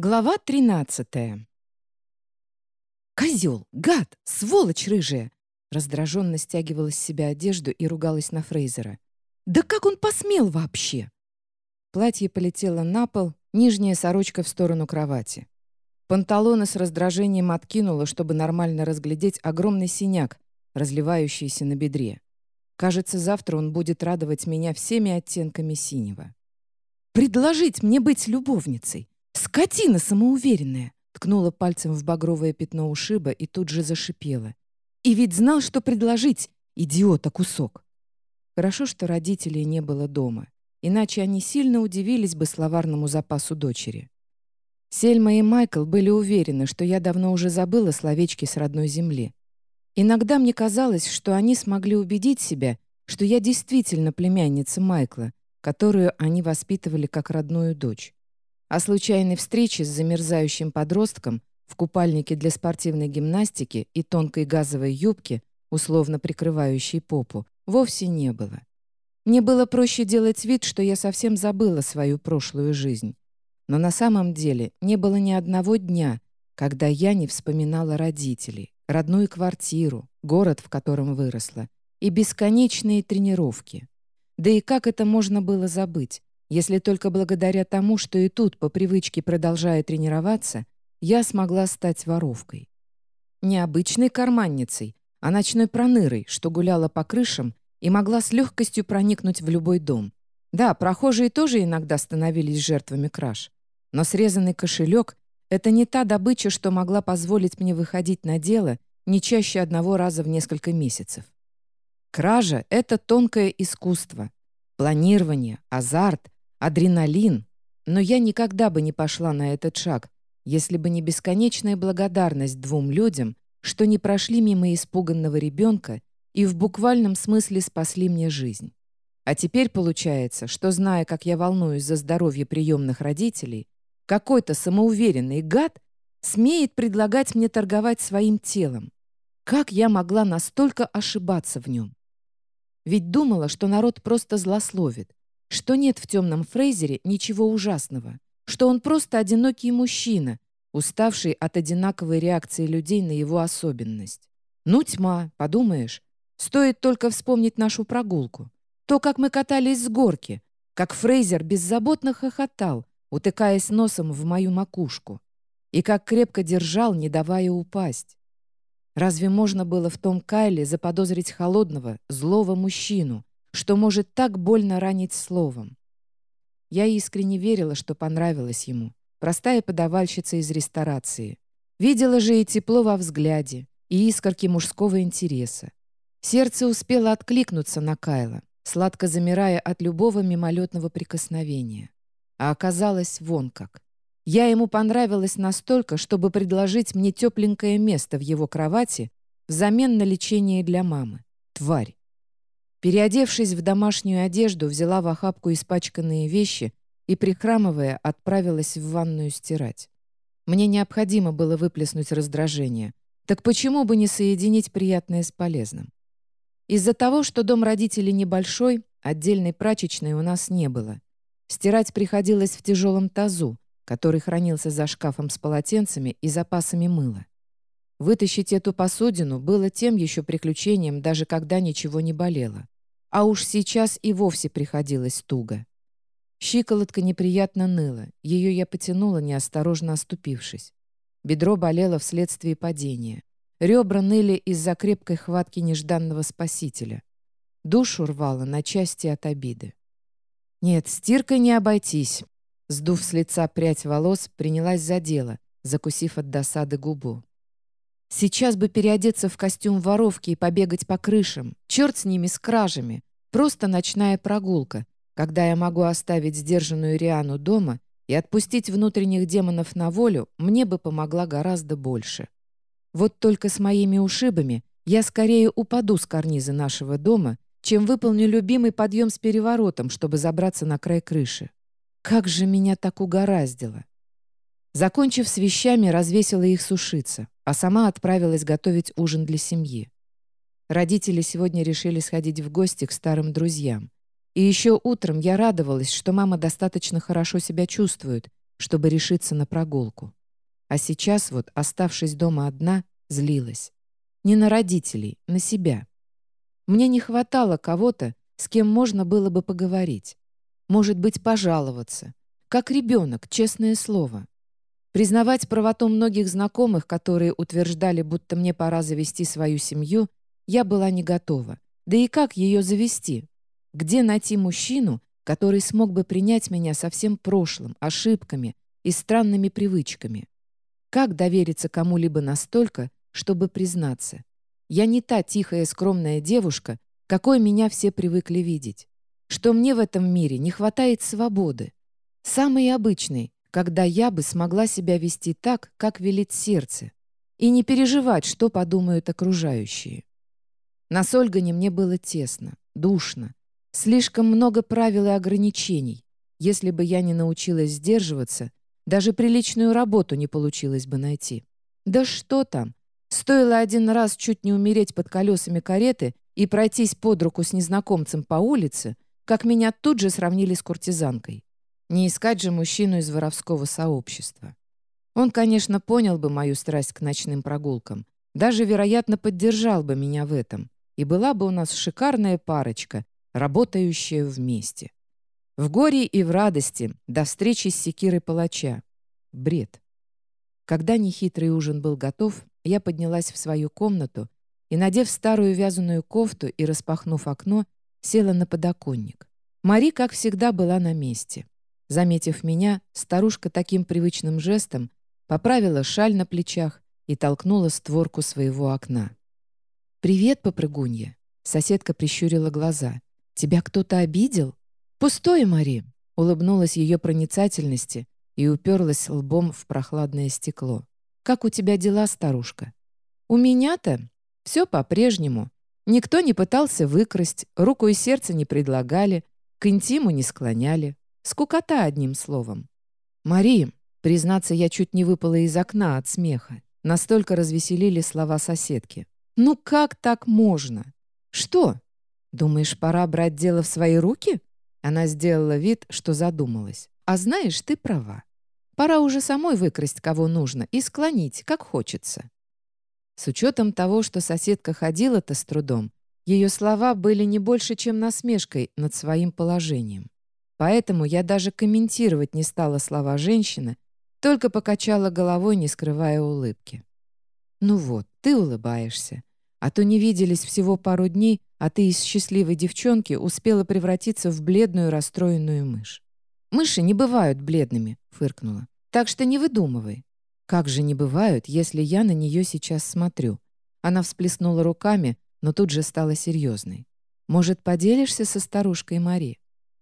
Глава 13 «Козел! Гад! Сволочь рыжая!» Раздраженно стягивала с себя одежду и ругалась на Фрейзера. «Да как он посмел вообще?» Платье полетело на пол, нижняя сорочка в сторону кровати. Панталоны с раздражением откинула, чтобы нормально разглядеть огромный синяк, разливающийся на бедре. Кажется, завтра он будет радовать меня всеми оттенками синего. «Предложить мне быть любовницей! Скотина самоуверенная!» ткнула пальцем в багровое пятно ушиба и тут же зашипела. «И ведь знал, что предложить, идиота кусок!» Хорошо, что родителей не было дома, иначе они сильно удивились бы словарному запасу дочери. Сельма и Майкл были уверены, что я давно уже забыла словечки с родной земли. Иногда мне казалось, что они смогли убедить себя, что я действительно племянница Майкла, которую они воспитывали как родную дочь. О случайной встрече с замерзающим подростком в купальнике для спортивной гимнастики и тонкой газовой юбке, условно прикрывающей попу, вовсе не было. Мне было проще делать вид, что я совсем забыла свою прошлую жизнь. Но на самом деле не было ни одного дня, когда я не вспоминала родителей, родную квартиру, город, в котором выросла, и бесконечные тренировки. Да и как это можно было забыть? Если только благодаря тому, что и тут, по привычке продолжая тренироваться, я смогла стать воровкой. Не обычной карманницей, а ночной пронырой, что гуляла по крышам и могла с легкостью проникнуть в любой дом. Да, прохожие тоже иногда становились жертвами краж. Но срезанный кошелек — это не та добыча, что могла позволить мне выходить на дело не чаще одного раза в несколько месяцев. Кража — это тонкое искусство. Планирование, азарт, адреналин, но я никогда бы не пошла на этот шаг, если бы не бесконечная благодарность двум людям, что не прошли мимо испуганного ребенка и в буквальном смысле спасли мне жизнь. А теперь получается, что, зная, как я волнуюсь за здоровье приемных родителей, какой-то самоуверенный гад смеет предлагать мне торговать своим телом. Как я могла настолько ошибаться в нем? Ведь думала, что народ просто злословит, что нет в темном Фрейзере ничего ужасного, что он просто одинокий мужчина, уставший от одинаковой реакции людей на его особенность. Ну, тьма, подумаешь. Стоит только вспомнить нашу прогулку. То, как мы катались с горки, как Фрейзер беззаботно хохотал, утыкаясь носом в мою макушку, и как крепко держал, не давая упасть. Разве можно было в том Кайле заподозрить холодного, злого мужчину, что может так больно ранить словом. Я искренне верила, что понравилось ему. Простая подавальщица из ресторации. Видела же и тепло во взгляде, и искорки мужского интереса. Сердце успело откликнуться на Кайла, сладко замирая от любого мимолетного прикосновения. А оказалось вон как. Я ему понравилась настолько, чтобы предложить мне тепленькое место в его кровати взамен на лечение для мамы. Тварь. Переодевшись в домашнюю одежду, взяла в охапку испачканные вещи и, прихрамывая, отправилась в ванную стирать. Мне необходимо было выплеснуть раздражение. Так почему бы не соединить приятное с полезным? Из-за того, что дом родителей небольшой, отдельной прачечной у нас не было. Стирать приходилось в тяжелом тазу, который хранился за шкафом с полотенцами и запасами мыла. Вытащить эту посудину было тем еще приключением, даже когда ничего не болело. А уж сейчас и вовсе приходилось туго. Щиколотка неприятно ныла, ее я потянула, неосторожно оступившись. Бедро болело вследствие падения. Ребра ныли из-за крепкой хватки нежданного спасителя. Душу рвало на части от обиды. Нет, стиркой не обойтись. Сдув с лица прядь волос, принялась за дело, закусив от досады губу. Сейчас бы переодеться в костюм воровки и побегать по крышам. Черт с ними, с кражами. Просто ночная прогулка, когда я могу оставить сдержанную Риану дома и отпустить внутренних демонов на волю, мне бы помогла гораздо больше. Вот только с моими ушибами я скорее упаду с карниза нашего дома, чем выполню любимый подъем с переворотом, чтобы забраться на край крыши. Как же меня так угораздило! Закончив с вещами, развесила их сушиться а сама отправилась готовить ужин для семьи. Родители сегодня решили сходить в гости к старым друзьям. И еще утром я радовалась, что мама достаточно хорошо себя чувствует, чтобы решиться на прогулку. А сейчас вот, оставшись дома одна, злилась. Не на родителей, на себя. Мне не хватало кого-то, с кем можно было бы поговорить. Может быть, пожаловаться. Как ребенок, честное слово. Признавать правоту многих знакомых, которые утверждали, будто мне пора завести свою семью, я была не готова. Да и как ее завести? Где найти мужчину, который смог бы принять меня со всем прошлым, ошибками и странными привычками? Как довериться кому-либо настолько, чтобы признаться? Я не та тихая скромная девушка, какой меня все привыкли видеть. Что мне в этом мире не хватает свободы. Самый обычный, когда я бы смогла себя вести так, как велит сердце, и не переживать, что подумают окружающие. На Сольгане мне было тесно, душно, слишком много правил и ограничений. Если бы я не научилась сдерживаться, даже приличную работу не получилось бы найти. Да что там, Стоило один раз чуть не умереть под колесами кареты и пройтись под руку с незнакомцем по улице, как меня тут же сравнили с куртизанкой. Не искать же мужчину из воровского сообщества. Он, конечно, понял бы мою страсть к ночным прогулкам, даже, вероятно, поддержал бы меня в этом, и была бы у нас шикарная парочка, работающая вместе. В горе и в радости, до встречи с секирой палача. Бред. Когда нехитрый ужин был готов, я поднялась в свою комнату и, надев старую вязаную кофту и распахнув окно, села на подоконник. Мари, как всегда, была на месте. Заметив меня, старушка таким привычным жестом поправила шаль на плечах и толкнула створку своего окна. «Привет, попрыгунья!» Соседка прищурила глаза. «Тебя кто-то обидел?» «Пустое, Мари!» Улыбнулась ее проницательности и уперлась лбом в прохладное стекло. «Как у тебя дела, старушка?» «У меня-то все по-прежнему. Никто не пытался выкрасть, руку и сердце не предлагали, к интиму не склоняли. Скукота, одним словом. «Мари!» Признаться, я чуть не выпала из окна от смеха. Настолько развеселили слова соседки. «Ну как так можно?» «Что? Думаешь, пора брать дело в свои руки?» Она сделала вид, что задумалась. «А знаешь, ты права. Пора уже самой выкрасть, кого нужно, и склонить, как хочется. С учетом того, что соседка ходила-то с трудом, ее слова были не больше, чем насмешкой над своим положением. Поэтому я даже комментировать не стала слова женщины, только покачала головой, не скрывая улыбки. «Ну вот, ты улыбаешься. А то не виделись всего пару дней, а ты из счастливой девчонки успела превратиться в бледную расстроенную мышь. «Мыши не бывают бледными», — фыркнула. «Так что не выдумывай». «Как же не бывают, если я на нее сейчас смотрю?» Она всплеснула руками, но тут же стала серьезной. «Может, поделишься со старушкой Мари?»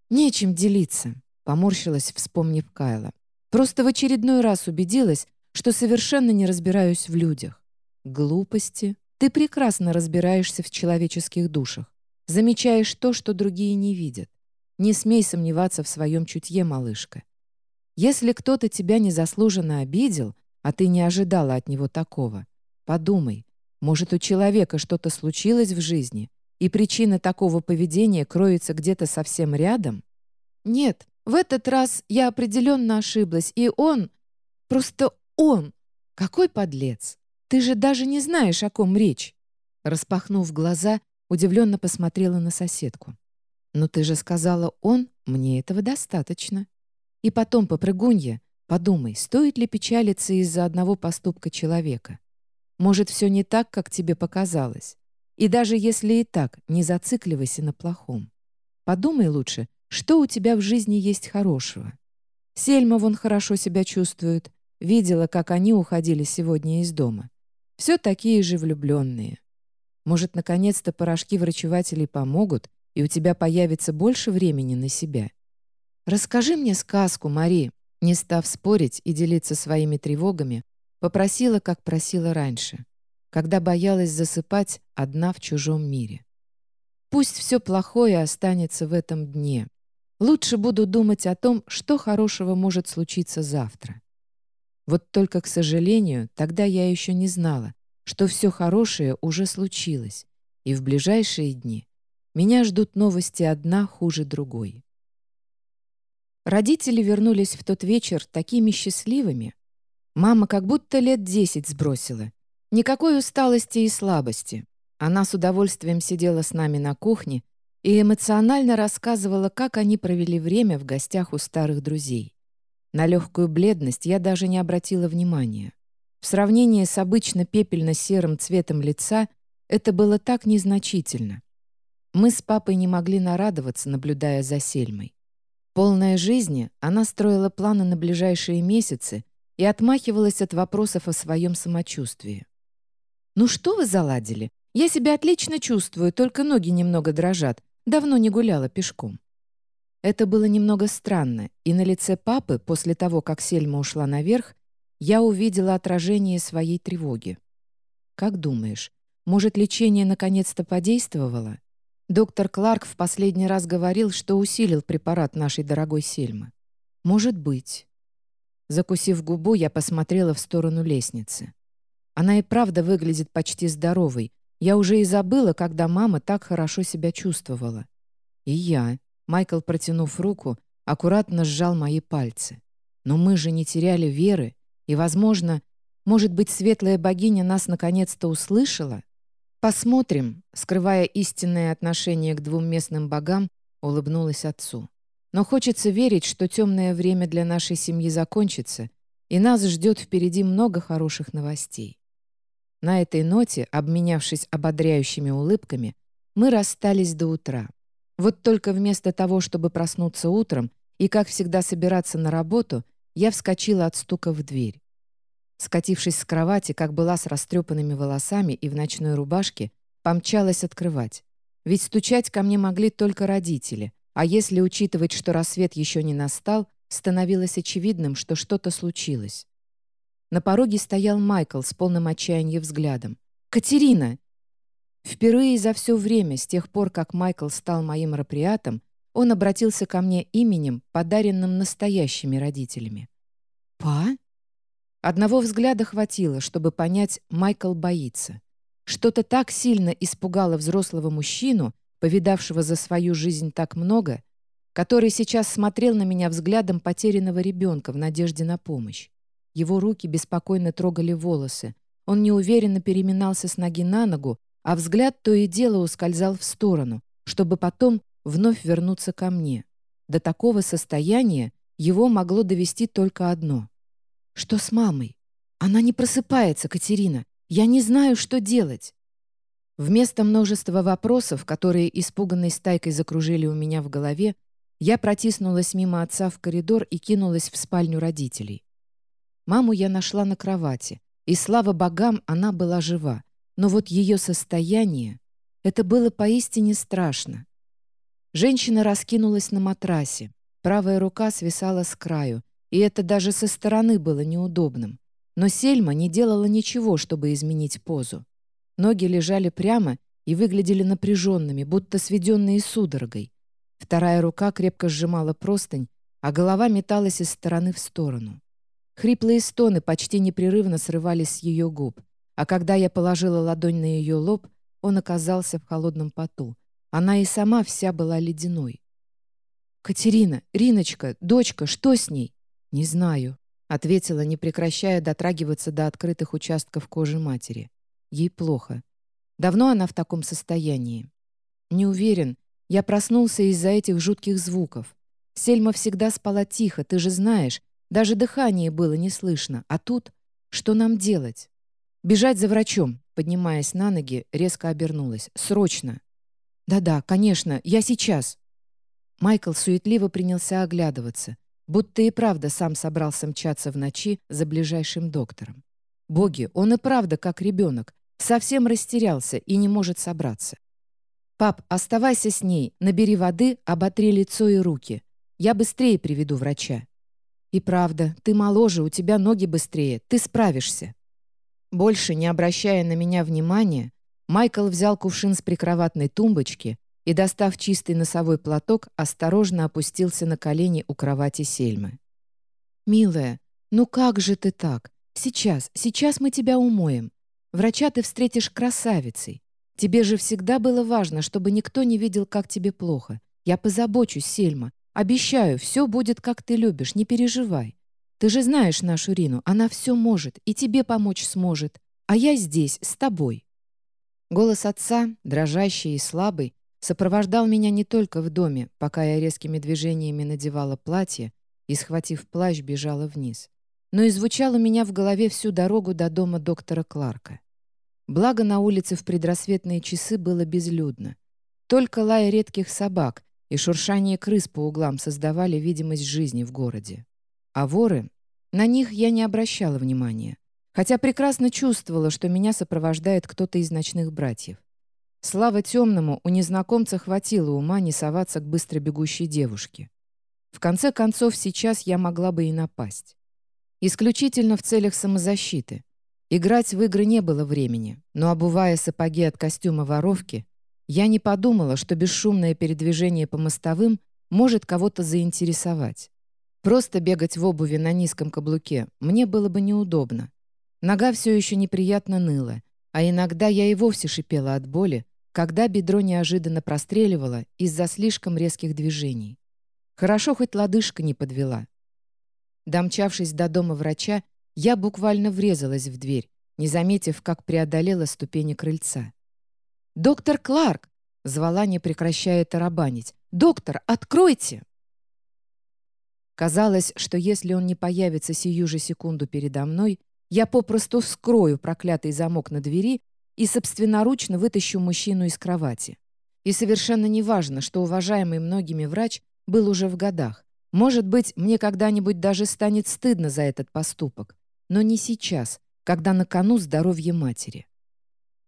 «Нечем делиться», — поморщилась, вспомнив Кайла. «Просто в очередной раз убедилась, что совершенно не разбираюсь в людях. Глупости. Ты прекрасно разбираешься в человеческих душах. Замечаешь то, что другие не видят. Не смей сомневаться в своем чутье, малышка. Если кто-то тебя незаслуженно обидел, а ты не ожидала от него такого, подумай, может, у человека что-то случилось в жизни, и причина такого поведения кроется где-то совсем рядом? Нет, в этот раз я определенно ошиблась, и он... Просто он! Какой подлец! Ты же даже не знаешь, о ком речь!» Распахнув глаза, удивленно посмотрела на соседку. «Но ты же сказала он, мне этого достаточно. И потом, попрыгунья, подумай, стоит ли печалиться из-за одного поступка человека? Может, все не так, как тебе показалось? И даже если и так, не зацикливайся на плохом. Подумай лучше, что у тебя в жизни есть хорошего. Сельма вон хорошо себя чувствует. Видела, как они уходили сегодня из дома. Все такие же влюбленные. Может, наконец-то порошки врачевателей помогут, и у тебя появится больше времени на себя. Расскажи мне сказку, Мари, не став спорить и делиться своими тревогами, попросила, как просила раньше, когда боялась засыпать одна в чужом мире. Пусть все плохое останется в этом дне. Лучше буду думать о том, что хорошего может случиться завтра. Вот только, к сожалению, тогда я еще не знала, что все хорошее уже случилось, и в ближайшие дни меня ждут новости одна хуже другой. Родители вернулись в тот вечер такими счастливыми. Мама как будто лет десять сбросила. Никакой усталости и слабости. Она с удовольствием сидела с нами на кухне и эмоционально рассказывала, как они провели время в гостях у старых друзей. На легкую бледность я даже не обратила внимания. В сравнении с обычно пепельно-серым цветом лица это было так незначительно. Мы с папой не могли нарадоваться, наблюдая за Сельмой. Полная жизни, она строила планы на ближайшие месяцы и отмахивалась от вопросов о своем самочувствии. «Ну что вы заладили? Я себя отлично чувствую, только ноги немного дрожат. Давно не гуляла пешком». Это было немного странно, и на лице папы, после того, как Сельма ушла наверх, я увидела отражение своей тревоги. «Как думаешь, может, лечение наконец-то подействовало?» Доктор Кларк в последний раз говорил, что усилил препарат нашей дорогой Сельмы. Может быть. Закусив губу, я посмотрела в сторону лестницы. Она и правда выглядит почти здоровой. Я уже и забыла, когда мама так хорошо себя чувствовала. И я, Майкл, протянув руку, аккуратно сжал мои пальцы. Но мы же не теряли веры, и, возможно, может быть, светлая богиня нас наконец-то услышала? «Посмотрим», скрывая истинное отношение к двум местным богам, улыбнулась отцу. «Но хочется верить, что темное время для нашей семьи закончится, и нас ждет впереди много хороших новостей». На этой ноте, обменявшись ободряющими улыбками, мы расстались до утра. Вот только вместо того, чтобы проснуться утром и, как всегда, собираться на работу, я вскочила от стука в дверь. Скатившись с кровати, как была с растрепанными волосами и в ночной рубашке, помчалась открывать. Ведь стучать ко мне могли только родители, а если учитывать, что рассвет еще не настал, становилось очевидным, что что-то случилось. На пороге стоял Майкл с полным отчаянием взглядом. «Катерина!» Впервые за все время, с тех пор, как Майкл стал моим раприатом, он обратился ко мне именем, подаренным настоящими родителями. «Па?» Одного взгляда хватило, чтобы понять, Майкл боится. Что-то так сильно испугало взрослого мужчину, повидавшего за свою жизнь так много, который сейчас смотрел на меня взглядом потерянного ребенка в надежде на помощь. Его руки беспокойно трогали волосы. Он неуверенно переминался с ноги на ногу, а взгляд то и дело ускользал в сторону, чтобы потом вновь вернуться ко мне. До такого состояния его могло довести только одно. «Что с мамой? Она не просыпается, Катерина. Я не знаю, что делать». Вместо множества вопросов, которые испуганной стайкой закружили у меня в голове, я протиснулась мимо отца в коридор и кинулась в спальню родителей. Маму я нашла на кровати, и, слава богам, она была жива. Но вот ее состояние... Это было поистине страшно. Женщина раскинулась на матрасе. Правая рука свисала с краю, и это даже со стороны было неудобным. Но Сельма не делала ничего, чтобы изменить позу. Ноги лежали прямо и выглядели напряженными, будто сведенные судорогой. Вторая рука крепко сжимала простынь, а голова металась из стороны в сторону. Хриплые стоны почти непрерывно срывались с ее губ, а когда я положила ладонь на ее лоб, он оказался в холодном поту. Она и сама вся была ледяной. «Катерина, Риночка, дочка, что с ней?» «Не знаю», — ответила, не прекращая дотрагиваться до открытых участков кожи матери. Ей плохо. Давно она в таком состоянии? Не уверен. Я проснулся из-за этих жутких звуков. Сельма всегда спала тихо, ты же знаешь. Даже дыхание было не слышно. А тут что нам делать? Бежать за врачом, поднимаясь на ноги, резко обернулась. Срочно. Да-да, конечно, я сейчас. Майкл суетливо принялся оглядываться будто и правда сам собрался мчаться в ночи за ближайшим доктором. Боги, он и правда как ребенок, совсем растерялся и не может собраться. «Пап, оставайся с ней, набери воды, оботри лицо и руки. Я быстрее приведу врача». «И правда, ты моложе, у тебя ноги быстрее, ты справишься». Больше не обращая на меня внимания, Майкл взял кувшин с прикроватной тумбочки и, достав чистый носовой платок, осторожно опустился на колени у кровати Сельмы. «Милая, ну как же ты так? Сейчас, сейчас мы тебя умоем. Врача ты встретишь красавицей. Тебе же всегда было важно, чтобы никто не видел, как тебе плохо. Я позабочусь, Сельма. Обещаю, все будет, как ты любишь, не переживай. Ты же знаешь нашу Рину, она все может и тебе помочь сможет. А я здесь, с тобой». Голос отца, дрожащий и слабый, сопровождал меня не только в доме, пока я резкими движениями надевала платье и, схватив плащ, бежала вниз, но и звучал у меня в голове всю дорогу до дома доктора Кларка. Благо на улице в предрассветные часы было безлюдно. Только лай редких собак и шуршание крыс по углам создавали видимость жизни в городе. А воры? На них я не обращала внимания, хотя прекрасно чувствовала, что меня сопровождает кто-то из ночных братьев. Слава темному, у незнакомца хватило ума не соваться к быстро бегущей девушке. В конце концов, сейчас я могла бы и напасть. Исключительно в целях самозащиты. Играть в игры не было времени, но, обувая сапоги от костюма воровки, я не подумала, что бесшумное передвижение по мостовым может кого-то заинтересовать. Просто бегать в обуви на низком каблуке мне было бы неудобно. Нога все еще неприятно ныла, а иногда я и вовсе шипела от боли, когда бедро неожиданно простреливало из-за слишком резких движений. Хорошо хоть лодыжка не подвела. Домчавшись до дома врача, я буквально врезалась в дверь, не заметив, как преодолела ступени крыльца. «Доктор Кларк!» — звала, не прекращая тарабанить. «Доктор, откройте!» Казалось, что если он не появится сию же секунду передо мной, я попросту вскрою проклятый замок на двери и собственноручно вытащу мужчину из кровати. И совершенно неважно, что уважаемый многими врач был уже в годах. Может быть, мне когда-нибудь даже станет стыдно за этот поступок. Но не сейчас, когда на кону здоровье матери.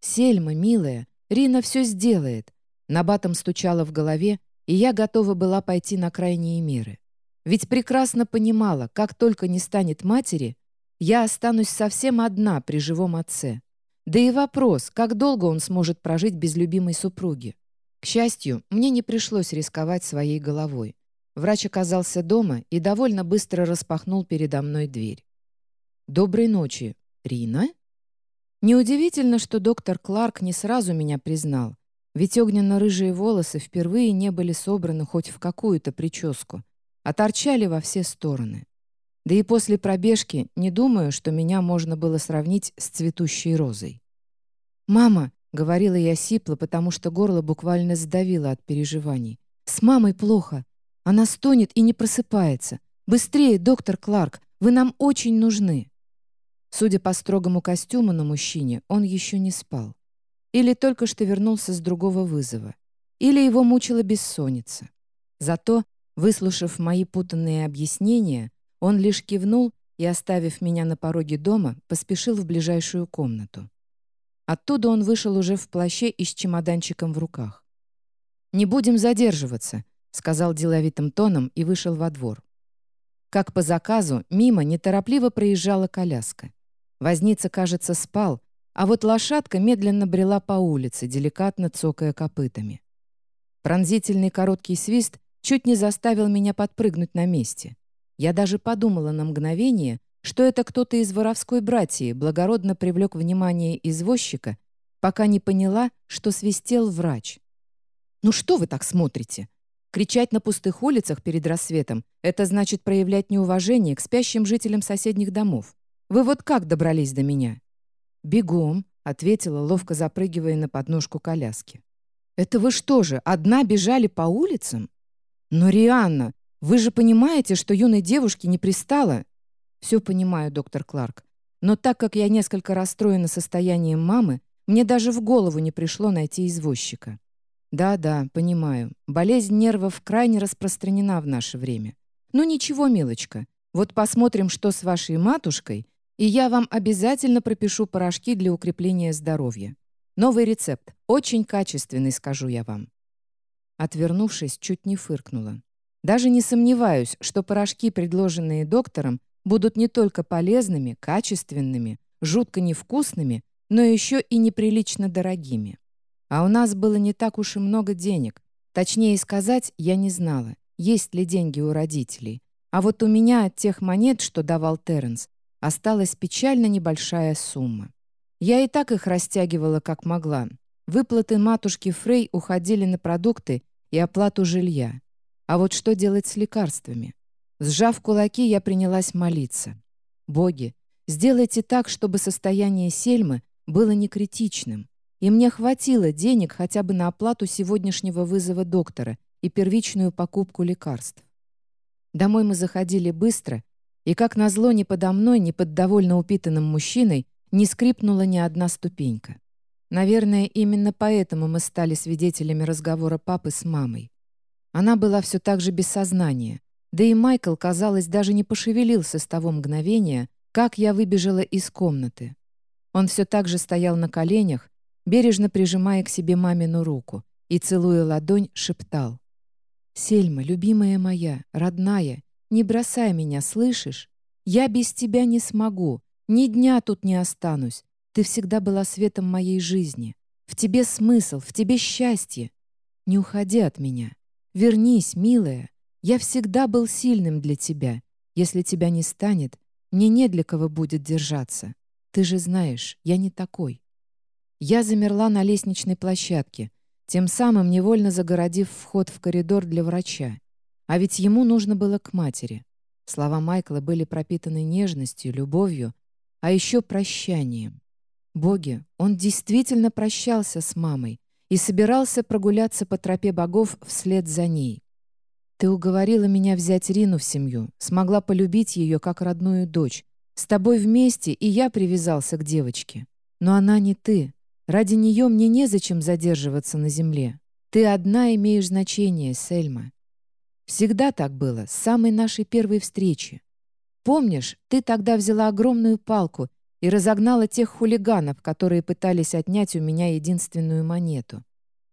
«Сельма, милая, Рина все сделает», — набатом стучала в голове, и я готова была пойти на крайние меры. Ведь прекрасно понимала, как только не станет матери, я останусь совсем одна при живом отце. Да и вопрос, как долго он сможет прожить без любимой супруги. К счастью, мне не пришлось рисковать своей головой. Врач оказался дома и довольно быстро распахнул передо мной дверь. «Доброй ночи, Рина?» Неудивительно, что доктор Кларк не сразу меня признал, ведь огненно-рыжие волосы впервые не были собраны хоть в какую-то прическу, а торчали во все стороны. Да и после пробежки не думаю, что меня можно было сравнить с цветущей розой. «Мама!» — говорила я сипло, потому что горло буквально сдавило от переживаний. «С мамой плохо. Она стонет и не просыпается. Быстрее, доктор Кларк, вы нам очень нужны!» Судя по строгому костюму на мужчине, он еще не спал. Или только что вернулся с другого вызова. Или его мучила бессонница. Зато, выслушав мои путанные объяснения, он лишь кивнул и, оставив меня на пороге дома, поспешил в ближайшую комнату. Оттуда он вышел уже в плаще и с чемоданчиком в руках. «Не будем задерживаться», — сказал деловитым тоном и вышел во двор. Как по заказу, мимо неторопливо проезжала коляска. Возница, кажется, спал, а вот лошадка медленно брела по улице, деликатно цокая копытами. Пронзительный короткий свист чуть не заставил меня подпрыгнуть на месте. Я даже подумала на мгновение, что это кто-то из воровской братьи благородно привлек внимание извозчика, пока не поняла, что свистел врач. «Ну что вы так смотрите? Кричать на пустых улицах перед рассветом — это значит проявлять неуважение к спящим жителям соседних домов. Вы вот как добрались до меня?» «Бегом», — ответила, ловко запрыгивая на подножку коляски. «Это вы что же, одна бежали по улицам?» «Но, Рианна, вы же понимаете, что юной девушке не пристало?» «Все понимаю, доктор Кларк. Но так как я несколько расстроена состоянием мамы, мне даже в голову не пришло найти извозчика». «Да-да, понимаю. Болезнь нервов крайне распространена в наше время. Ну ничего, милочка. Вот посмотрим, что с вашей матушкой, и я вам обязательно пропишу порошки для укрепления здоровья. Новый рецепт. Очень качественный, скажу я вам». Отвернувшись, чуть не фыркнула. Даже не сомневаюсь, что порошки, предложенные доктором, будут не только полезными, качественными, жутко невкусными, но еще и неприлично дорогими. А у нас было не так уж и много денег. Точнее сказать, я не знала, есть ли деньги у родителей. А вот у меня от тех монет, что давал Терренс, осталась печально небольшая сумма. Я и так их растягивала как могла. Выплаты матушки Фрей уходили на продукты и оплату жилья. А вот что делать с лекарствами? Сжав кулаки, я принялась молиться. «Боги, сделайте так, чтобы состояние Сельмы было не критичным, и мне хватило денег хотя бы на оплату сегодняшнего вызова доктора и первичную покупку лекарств. Домой мы заходили быстро, и, как назло, ни подо мной, ни под довольно упитанным мужчиной не скрипнула ни одна ступенька. Наверное, именно поэтому мы стали свидетелями разговора папы с мамой. Она была все так же без сознания, да и Майкл, казалось, даже не пошевелился с того мгновения, как я выбежала из комнаты. Он все так же стоял на коленях, бережно прижимая к себе мамину руку, и, целуя ладонь, шептал. «Сельма, любимая моя, родная, не бросай меня, слышишь? Я без тебя не смогу, ни дня тут не останусь. Ты всегда была светом моей жизни. В тебе смысл, в тебе счастье. Не уходи от меня. Вернись, милая. Я всегда был сильным для тебя. Если тебя не станет, мне не для кого будет держаться. Ты же знаешь, я не такой. Я замерла на лестничной площадке, тем самым невольно загородив вход в коридор для врача. А ведь ему нужно было к матери. Слова Майкла были пропитаны нежностью, любовью, а еще прощанием. Боги, он действительно прощался с мамой и собирался прогуляться по тропе богов вслед за ней. Ты уговорила меня взять Рину в семью, смогла полюбить ее как родную дочь. С тобой вместе и я привязался к девочке. Но она не ты, Ради нее мне незачем задерживаться на земле. Ты одна имеешь значение, Сельма. Всегда так было, с самой нашей первой встречи. Помнишь, ты тогда взяла огромную палку и разогнала тех хулиганов, которые пытались отнять у меня единственную монету.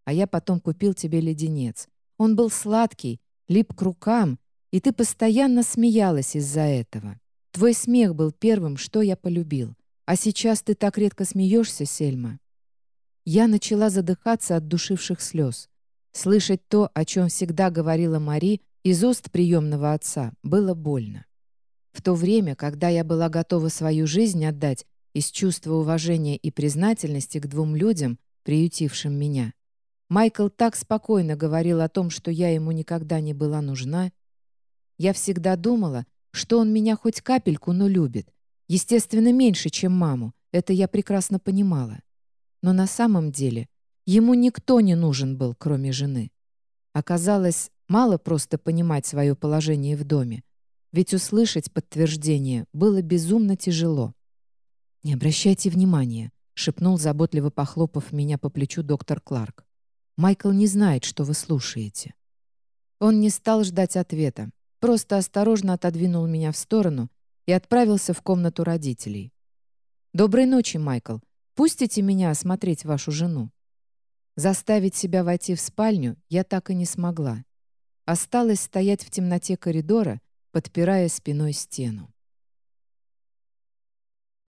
А я потом купил тебе леденец. Он был сладкий, лип к рукам, и ты постоянно смеялась из-за этого. Твой смех был первым, что я полюбил. А сейчас ты так редко смеешься, Сельма. Я начала задыхаться от душивших слез. Слышать то, о чем всегда говорила Мари, из уст приемного отца, было больно. В то время, когда я была готова свою жизнь отдать из чувства уважения и признательности к двум людям, приютившим меня, Майкл так спокойно говорил о том, что я ему никогда не была нужна. Я всегда думала, что он меня хоть капельку, но любит. Естественно, меньше, чем маму. Это я прекрасно понимала. Но на самом деле ему никто не нужен был, кроме жены. Оказалось, мало просто понимать свое положение в доме, ведь услышать подтверждение было безумно тяжело. «Не обращайте внимания», — шепнул, заботливо похлопав меня по плечу доктор Кларк. «Майкл не знает, что вы слушаете». Он не стал ждать ответа, просто осторожно отодвинул меня в сторону и отправился в комнату родителей. «Доброй ночи, Майкл», Пустите меня осмотреть вашу жену». Заставить себя войти в спальню я так и не смогла. Осталось стоять в темноте коридора, подпирая спиной стену.